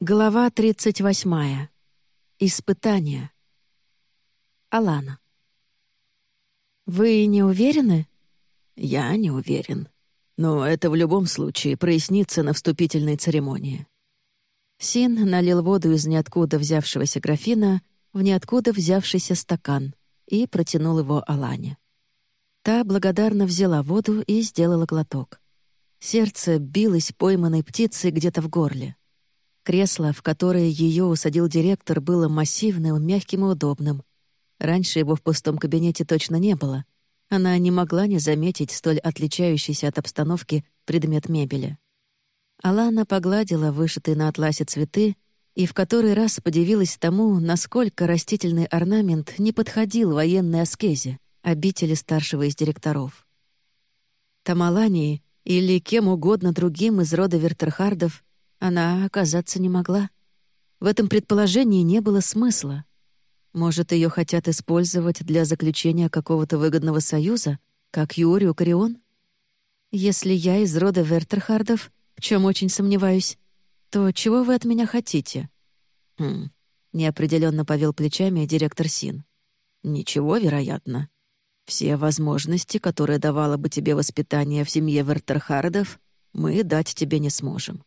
Глава 38. Испытание. Алана. «Вы не уверены?» «Я не уверен. Но это в любом случае прояснится на вступительной церемонии». Син налил воду из ниоткуда взявшегося графина в ниоткуда взявшийся стакан и протянул его Алане. Та благодарно взяла воду и сделала глоток. Сердце билось пойманной птицей где-то в горле. Кресло, в которое ее усадил директор, было массивным, мягким и удобным. Раньше его в пустом кабинете точно не было. Она не могла не заметить столь отличающийся от обстановки предмет мебели. Алана погладила вышитые на атласе цветы и в который раз подивилась тому, насколько растительный орнамент не подходил военной аскезе, обители старшего из директоров. Тамалании или кем угодно другим из рода Вертерхардов она оказаться не могла. В этом предположении не было смысла. Может, ее хотят использовать для заключения какого-то выгодного союза, как Юрию Карион? Если я из рода Вертерхардов, в чем очень сомневаюсь, то чего вы от меня хотите? Хм, неопределенно повел плечами директор Син. Ничего, вероятно. Все возможности, которые давало бы тебе воспитание в семье Вертерхардов, мы дать тебе не сможем.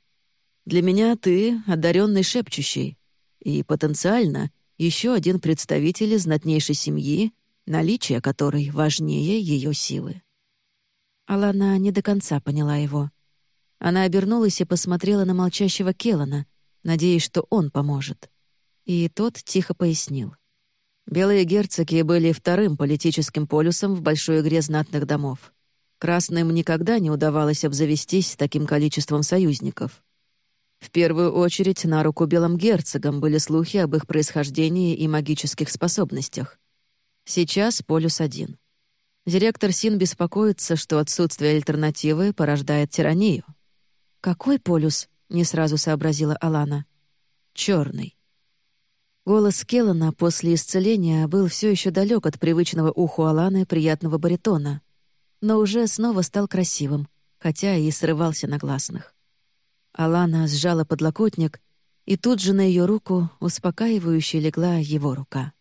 Для меня ты одаренный шепчущий, и потенциально еще один представитель знатнейшей семьи, наличие которой важнее ее силы. Алана не до конца поняла его. Она обернулась и посмотрела на молчащего Келлана, надеясь, что он поможет. И тот тихо пояснил. Белые герцоги были вторым политическим полюсом в большой игре знатных домов. Красным никогда не удавалось обзавестись таким количеством союзников. В первую очередь на руку белым герцогам были слухи об их происхождении и магических способностях. Сейчас полюс один. Директор Син беспокоится, что отсутствие альтернативы порождает тиранию. «Какой полюс?» — не сразу сообразила Алана. Черный. Голос Келлана после исцеления был все еще далек от привычного уху Аланы приятного баритона, но уже снова стал красивым, хотя и срывался на гласных. Алана сжала подлокотник, и тут же на ее руку успокаивающе легла его рука.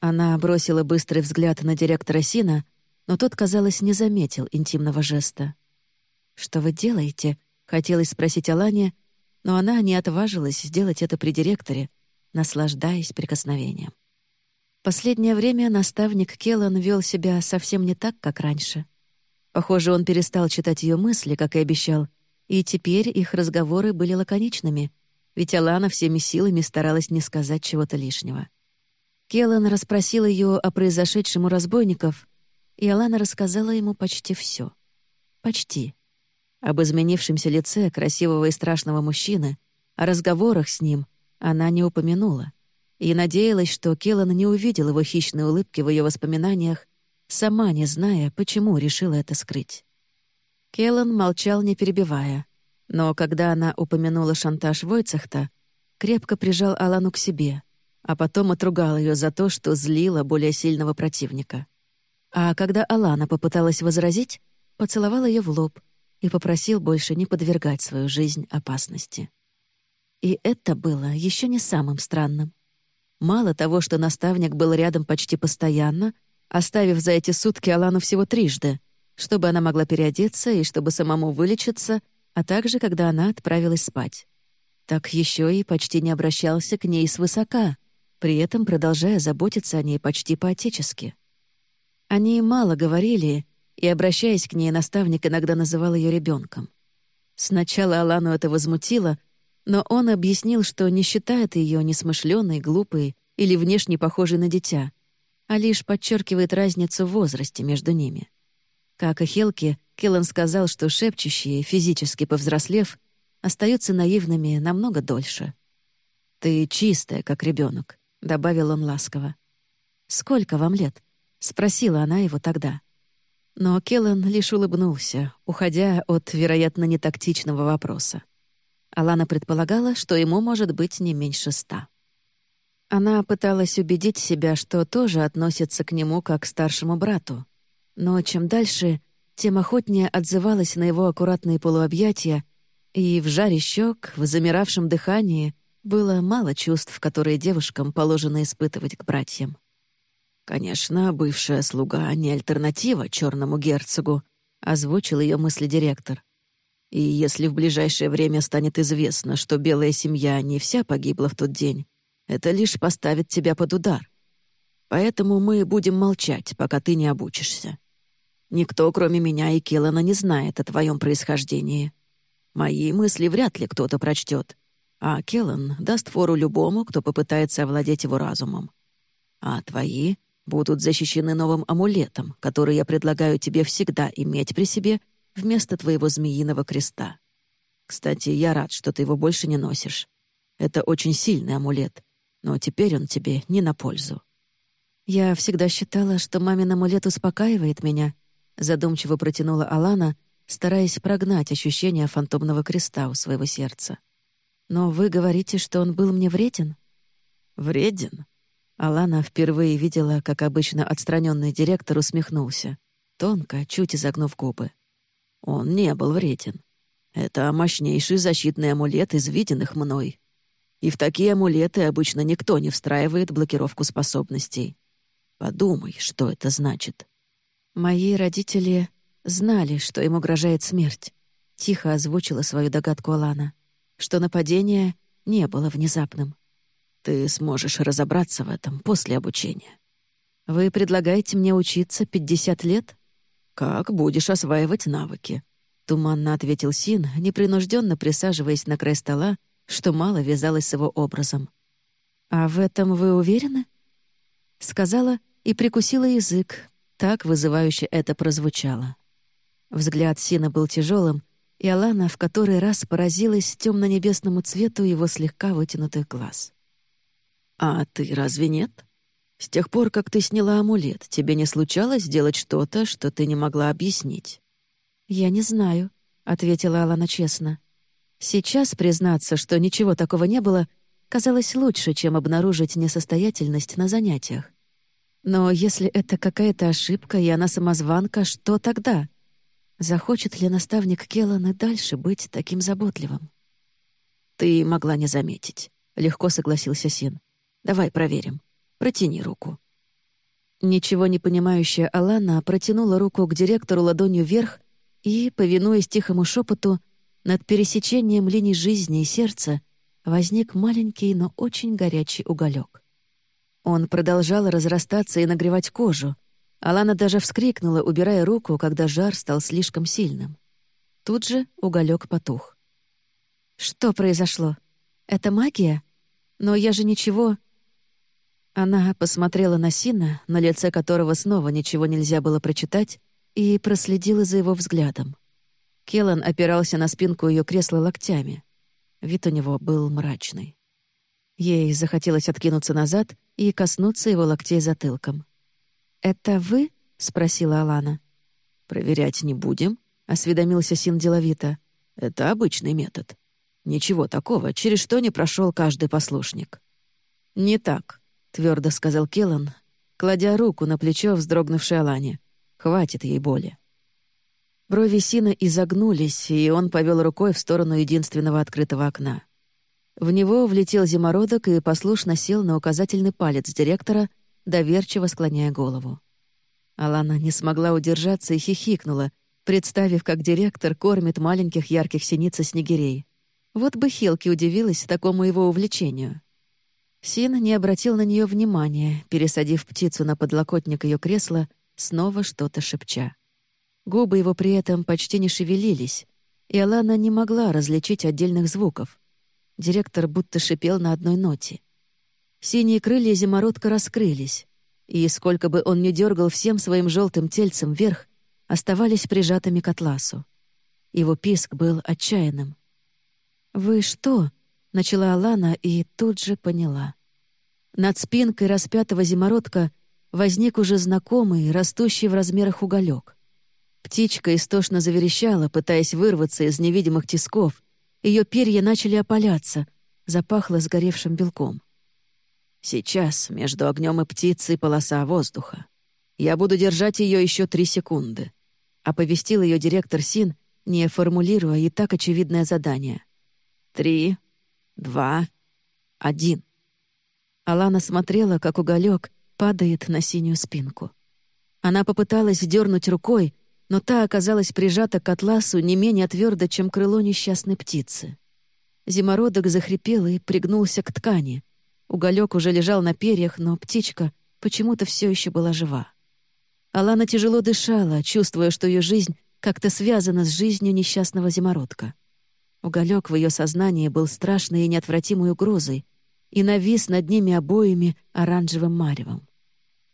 Она бросила быстрый взгляд на директора Сина, но тот, казалось, не заметил интимного жеста. «Что вы делаете?» — хотелось спросить Алане, но она не отважилась сделать это при директоре, наслаждаясь прикосновением. Последнее время наставник Келлан вел себя совсем не так, как раньше. Похоже, он перестал читать ее мысли, как и обещал, и теперь их разговоры были лаконичными, ведь Алана всеми силами старалась не сказать чего-то лишнего. Келлан расспросил ее о произошедшем у разбойников, и Алана рассказала ему почти все. Почти. Об изменившемся лице красивого и страшного мужчины, о разговорах с ним она не упомянула, и надеялась, что Келлан не увидел его хищной улыбки в ее воспоминаниях, сама не зная, почему решила это скрыть. Келлан молчал, не перебивая. Но когда она упомянула шантаж Войцехта, крепко прижал Алану к себе, а потом отругал ее за то, что злила более сильного противника. А когда Алана попыталась возразить, поцеловал ее в лоб и попросил больше не подвергать свою жизнь опасности. И это было еще не самым странным. Мало того, что наставник был рядом почти постоянно, оставив за эти сутки Алану всего трижды — чтобы она могла переодеться и чтобы самому вылечиться, а также когда она отправилась спать. Так еще и почти не обращался к ней свысока, при этом продолжая заботиться о ней почти по-отечески. Они мало говорили, и, обращаясь к ней, наставник иногда называл ее ребенком. Сначала Алану это возмутило, но он объяснил, что не считает ее несмышленой, глупой или внешне похожей на дитя, а лишь подчеркивает разницу в возрасте между ними. Как и Хелки, Келлан сказал, что шепчущие, физически повзрослев, остаются наивными намного дольше. «Ты чистая, как ребенок, добавил он ласково. «Сколько вам лет?» — спросила она его тогда. Но Келлан лишь улыбнулся, уходя от, вероятно, нетактичного вопроса. Алана предполагала, что ему может быть не меньше ста. Она пыталась убедить себя, что тоже относится к нему как к старшему брату, но чем дальше, тем охотнее отзывалась на его аккуратные полуобъятия, и в жаре щек, в замиравшем дыхании, было мало чувств, которые девушкам положено испытывать к братьям. «Конечно, бывшая слуга — не альтернатива черному герцогу», — озвучил ее мысли директор. «И если в ближайшее время станет известно, что белая семья не вся погибла в тот день, это лишь поставит тебя под удар. Поэтому мы будем молчать, пока ты не обучишься. Никто, кроме меня и Келлана, не знает о твоем происхождении. Мои мысли вряд ли кто-то прочтет, а Келлан даст фору любому, кто попытается овладеть его разумом. А твои будут защищены новым амулетом, который я предлагаю тебе всегда иметь при себе вместо твоего змеиного креста. Кстати, я рад, что ты его больше не носишь. Это очень сильный амулет, но теперь он тебе не на пользу. «Я всегда считала, что мамин амулет успокаивает меня», — задумчиво протянула Алана, стараясь прогнать ощущение фантомного креста у своего сердца. «Но вы говорите, что он был мне вреден?» «Вреден?» Алана впервые видела, как обычно отстраненный директор усмехнулся, тонко, чуть изогнув губы. «Он не был вреден. Это мощнейший защитный амулет из виденных мной. И в такие амулеты обычно никто не встраивает блокировку способностей. Подумай, что это значит. Мои родители знали, что им угрожает смерть. Тихо озвучила свою догадку Алана, что нападение не было внезапным. Ты сможешь разобраться в этом после обучения. Вы предлагаете мне учиться 50 лет? Как будешь осваивать навыки? Туманно ответил Син, непринужденно присаживаясь на край стола, что мало вязалось с его образом. «А в этом вы уверены?» Сказала и прикусила язык. Так вызывающе это прозвучало. Взгляд Сина был тяжелым, и Алана в который раз поразилась темно-небесному цвету его слегка вытянутых глаз. «А ты разве нет? С тех пор, как ты сняла амулет, тебе не случалось сделать что-то, что ты не могла объяснить?» «Я не знаю», — ответила Алана честно. Сейчас признаться, что ничего такого не было, казалось лучше, чем обнаружить несостоятельность на занятиях. Но если это какая-то ошибка, и она самозванка, что тогда? Захочет ли наставник Келлан и дальше быть таким заботливым? «Ты могла не заметить», — легко согласился Син. «Давай проверим. Протяни руку». Ничего не понимающая Алана протянула руку к директору ладонью вверх и, повинуясь тихому шепоту, над пересечением линий жизни и сердца возник маленький, но очень горячий уголек. Он продолжал разрастаться и нагревать кожу. Алана даже вскрикнула, убирая руку, когда жар стал слишком сильным. Тут же уголек потух. «Что произошло? Это магия? Но я же ничего...» Она посмотрела на Сина, на лице которого снова ничего нельзя было прочитать, и проследила за его взглядом. Келлан опирался на спинку ее кресла локтями. Вид у него был мрачный. Ей захотелось откинуться назад и коснуться его локтей затылком. «Это вы?» — спросила Алана. «Проверять не будем», — осведомился Син деловито. «Это обычный метод. Ничего такого, через что не прошел каждый послушник». «Не так», — твердо сказал Келлан, кладя руку на плечо вздрогнувшей Алане. «Хватит ей боли». Брови Сина изогнулись, и он повел рукой в сторону единственного открытого окна. В него влетел зимородок и послушно сел на указательный палец директора, доверчиво склоняя голову. Алана не смогла удержаться и хихикнула, представив, как директор кормит маленьких ярких синиц и снегирей. Вот бы Хелки удивилась такому его увлечению. Син не обратил на нее внимания, пересадив птицу на подлокотник ее кресла, снова что-то шепча. Губы его при этом почти не шевелились, и Алана не могла различить отдельных звуков. Директор будто шипел на одной ноте. Синие крылья зимородка раскрылись, и сколько бы он ни дергал всем своим желтым тельцем вверх, оставались прижатыми к атласу. Его писк был отчаянным. «Вы что?» — начала Алана и тут же поняла. Над спинкой распятого зимородка возник уже знакомый, растущий в размерах уголек. Птичка истошно заверещала, пытаясь вырваться из невидимых тисков, ее перья начали опаляться, запахло сгоревшим белком. Сейчас между огнем и птицей полоса воздуха. Я буду держать ее еще три секунды. Оповестил ее директор Син, не формулируя и так очевидное задание. Три, два, один». Алана смотрела, как уголек падает на синюю спинку. Она попыталась дернуть рукой, но та оказалась прижата к атласу не менее твердо, чем крыло несчастной птицы. Зимородок захрипел и пригнулся к ткани. Уголек уже лежал на перьях, но птичка почему-то все еще была жива. Алана тяжело дышала, чувствуя, что ее жизнь как-то связана с жизнью несчастного зимородка. Уголек в ее сознании был страшной и неотвратимой угрозой и навис над ними обоими оранжевым маревом.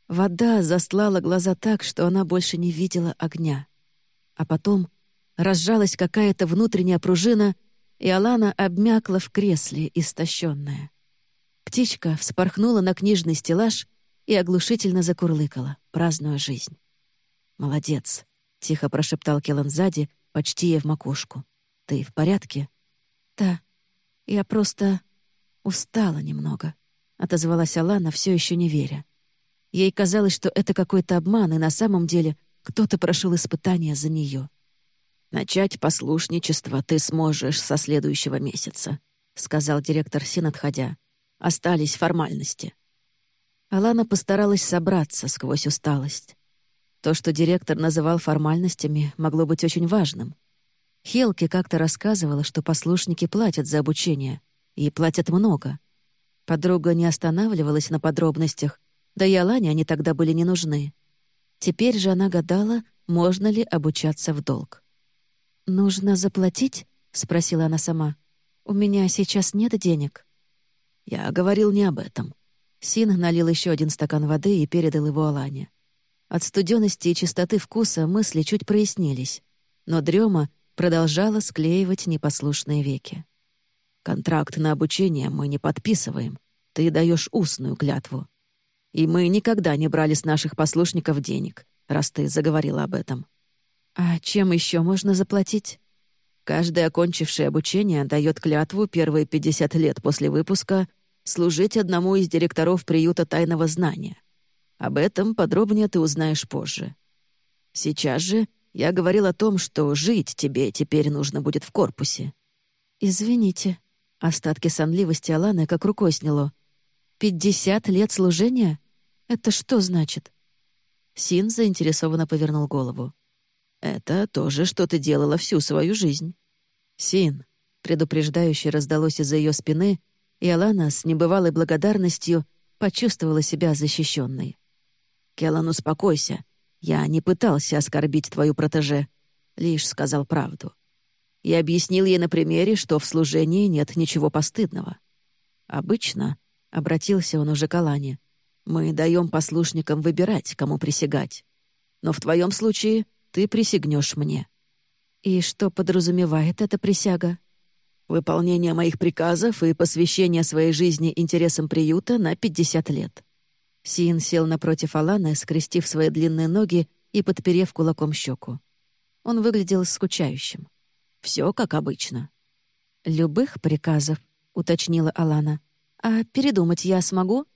Вода застлала глаза так, что она больше не видела огня. А потом разжалась какая-то внутренняя пружина, и Алана обмякла в кресле, истощенная. Птичка вспорхнула на книжный стеллаж и оглушительно закурлыкала, празднуя жизнь. «Молодец», — тихо прошептал Келан сзади, почти ей в макушку. «Ты в порядке?» «Да. Я просто устала немного», — отозвалась Алана, все еще не веря. Ей казалось, что это какой-то обман, и на самом деле кто-то прошел испытание за нее. «Начать послушничество ты сможешь со следующего месяца», — сказал директор Син, отходя. «Остались формальности». Алана постаралась собраться сквозь усталость. То, что директор называл формальностями, могло быть очень важным. Хелки как-то рассказывала, что послушники платят за обучение, и платят много. Подруга не останавливалась на подробностях, да и Алане они тогда были не нужны. Теперь же она гадала, можно ли обучаться в долг. «Нужно заплатить?» — спросила она сама. «У меня сейчас нет денег». «Я говорил не об этом». Син налил еще один стакан воды и передал его Алане. От студенности и чистоты вкуса мысли чуть прояснились, но дрема продолжала склеивать непослушные веки. «Контракт на обучение мы не подписываем. Ты даешь устную клятву. И мы никогда не брали с наших послушников денег, раз ты заговорила об этом. А чем еще можно заплатить? Каждый, окончивший обучение, дает клятву первые 50 лет после выпуска служить одному из директоров приюта тайного знания. Об этом подробнее ты узнаешь позже. Сейчас же я говорил о том, что жить тебе теперь нужно будет в корпусе. Извините. Остатки сонливости Аланы как рукой сняло. «Пятьдесят лет служения? Это что значит?» Син заинтересованно повернул голову. «Это то же, что ты делала всю свою жизнь». «Син», — предупреждающе раздалось из-за ее спины, и Алана с небывалой благодарностью почувствовала себя защищенной. «Келлан, успокойся. Я не пытался оскорбить твою протеже, лишь сказал правду. Я объяснил ей на примере, что в служении нет ничего постыдного. Обычно — обратился он уже к Алане. «Мы даем послушникам выбирать, кому присягать. Но в твоем случае ты присягнешь мне». «И что подразумевает эта присяга?» «Выполнение моих приказов и посвящение своей жизни интересам приюта на 50 лет». Син сел напротив Аланы, скрестив свои длинные ноги и подперев кулаком щеку. Он выглядел скучающим. Все как обычно. «Любых приказов», — уточнила Алана. «А передумать я смогу?»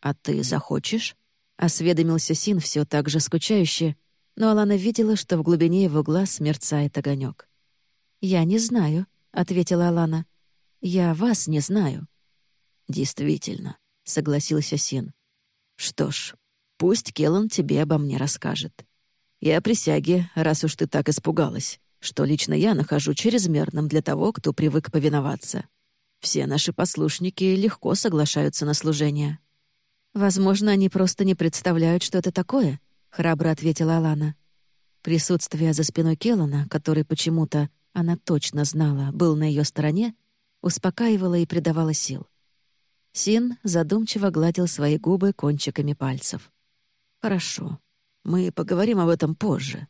«А ты захочешь?» — осведомился Син все так же скучающе, но Алана видела, что в глубине его глаз мерцает огонек. «Я не знаю», — ответила Алана. «Я вас не знаю». «Действительно», — согласился Син. «Что ж, пусть Келлан тебе обо мне расскажет. О присяге, раз уж ты так испугалась, что лично я нахожу чрезмерным для того, кто привык повиноваться. Все наши послушники легко соглашаются на служение». «Возможно, они просто не представляют, что это такое», — храбро ответила Алана. Присутствие за спиной Келлана, который почему-то, она точно знала, был на ее стороне, успокаивало и придавало сил. Син задумчиво гладил свои губы кончиками пальцев. «Хорошо. Мы поговорим об этом позже.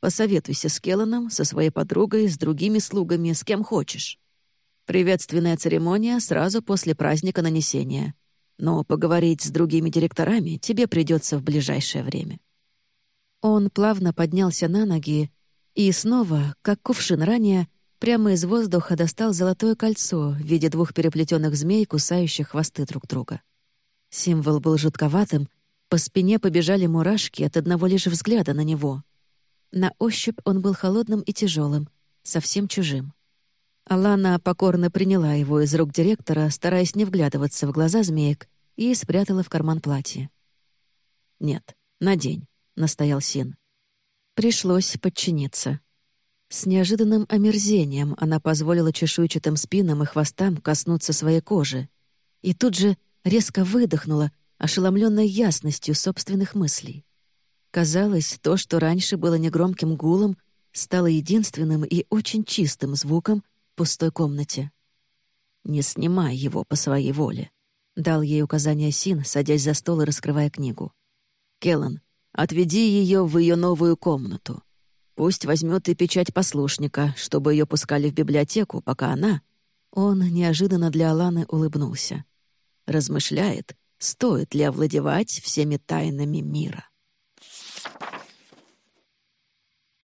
Посоветуйся с Келланом, со своей подругой, с другими слугами, с кем хочешь. Приветственная церемония сразу после праздника нанесения. Но поговорить с другими директорами тебе придется в ближайшее время». Он плавно поднялся на ноги и снова, как кувшин ранее, прямо из воздуха достал золотое кольцо в виде двух переплетенных змей, кусающих хвосты друг друга. Символ был жутковатым, по спине побежали мурашки от одного лишь взгляда на него. На ощупь он был холодным и тяжелым, совсем чужим. Алана покорно приняла его из рук директора, стараясь не вглядываться в глаза змеек, и спрятала в карман платья. «Нет, надень», — настоял Син. Пришлось подчиниться. С неожиданным омерзением она позволила чешуйчатым спинам и хвостам коснуться своей кожи. И тут же резко выдохнула, ошеломленной ясностью собственных мыслей. Казалось, то, что раньше было негромким гулом, стало единственным и очень чистым звуком пустой комнате. «Не снимай его по своей воле», — дал ей указание Син, садясь за стол и раскрывая книгу. «Келлан, отведи ее в ее новую комнату. Пусть возьмет и печать послушника, чтобы ее пускали в библиотеку, пока она...» Он неожиданно для Аланы улыбнулся. Размышляет, стоит ли овладевать всеми тайнами мира.